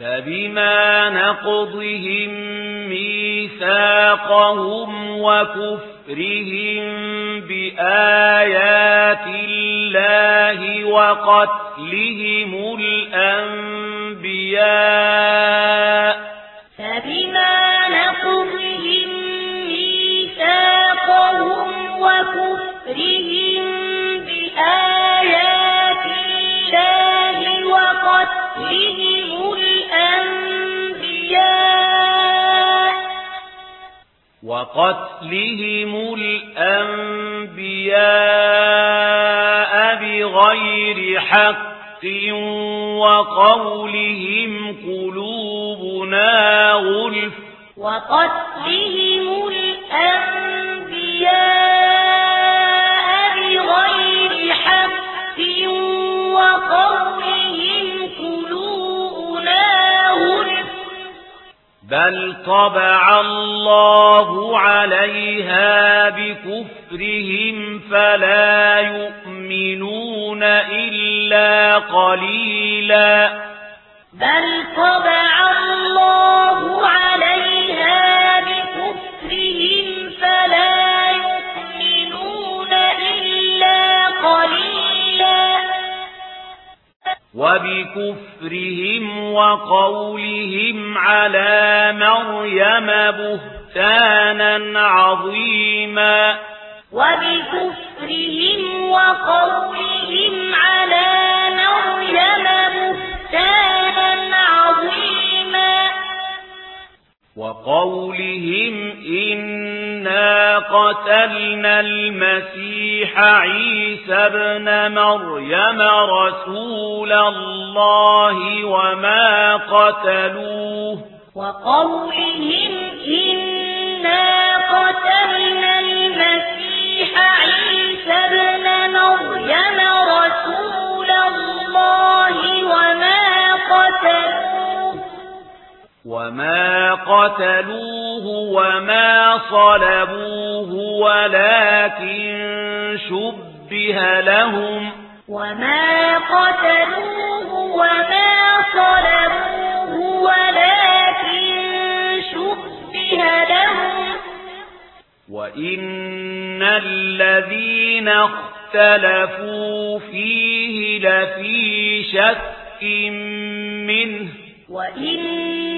فبما نقضهم ميثاقهم وكفرهم بآيات الله وقتلهم الأنبياء فبما نقضهم ميثاقهم وكفرهم بآيات الله وقتلهم وقتلهم الأنبياء بغير حق وقولهم قلوبنا غلف وقتلهم الأنبياء بل طبع الله عليها بكفرهم فلا يؤمنون إلا قليلا بل طبع الله وبكفرهم وقولهم على مريم بهتانا عظيما. وبكفرهم وقولهم وقولهم إنا قتلنا المسيح عيسى ابن مريم رسول الله وما قتلوه وقولهم إنا قتلنا المسيح عيسى وما قتلوه وما صلبوه ولكن شبه لهم وما قتلوه وما صلبوه ولكن شبه لهم وإن الذين اختلفوا فيه لفي شك منه وإن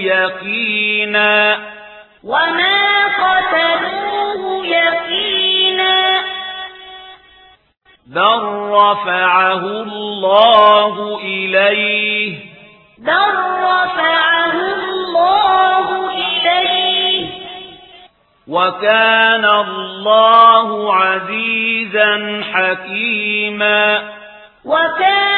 يقينا. وما قتلوه يقينا. بل رفعه الله إليه. بل رفعه الله إليه. وكان الله عزيزا حكيما. وكان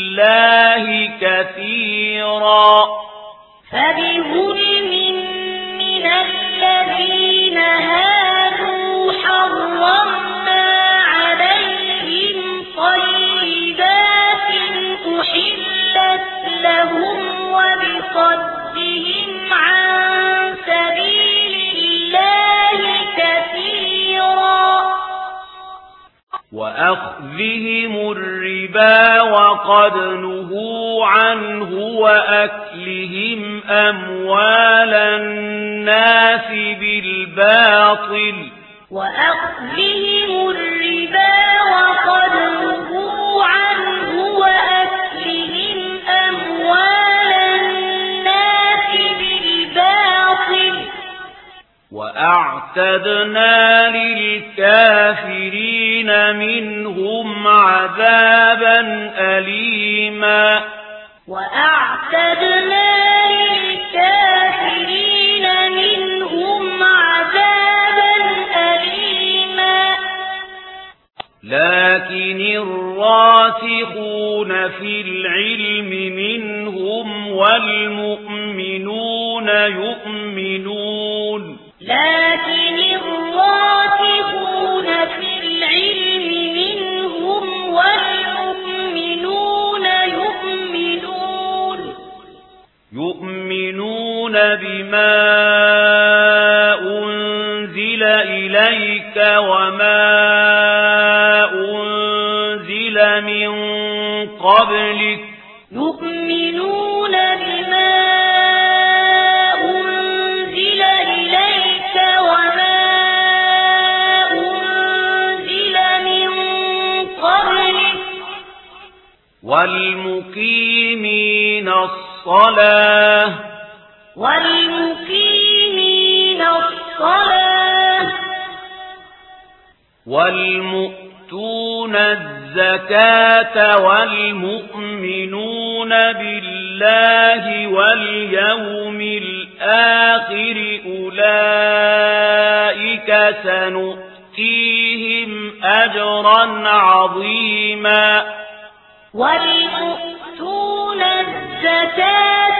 الله كثيرا. فبظلم من الذين هادوا وأخذهم الربا وقد نهوا عنه وأكلهم أموال الناس بالباطل وأخذهم الربا وقد نهوا عنه وأكلهم أموال الناس بالباطل وأعتدنا للكافرين للكافرين منهم عذابا أليما وأعتدنا للكافرين منهم عذابا أليما لكن الراسخون في العلم منهم والمؤمنون يؤمنون لكن إليك وما أنزل من قبلك يؤمنون بما أنزل إليك وما أنزل من قبلك والمقيمين الصلاة والمقيمين والمؤتون الزكاة والمؤمنون بالله واليوم الآخر أولئك سنؤتيهم أجرا عظيما والمؤتون الزكاة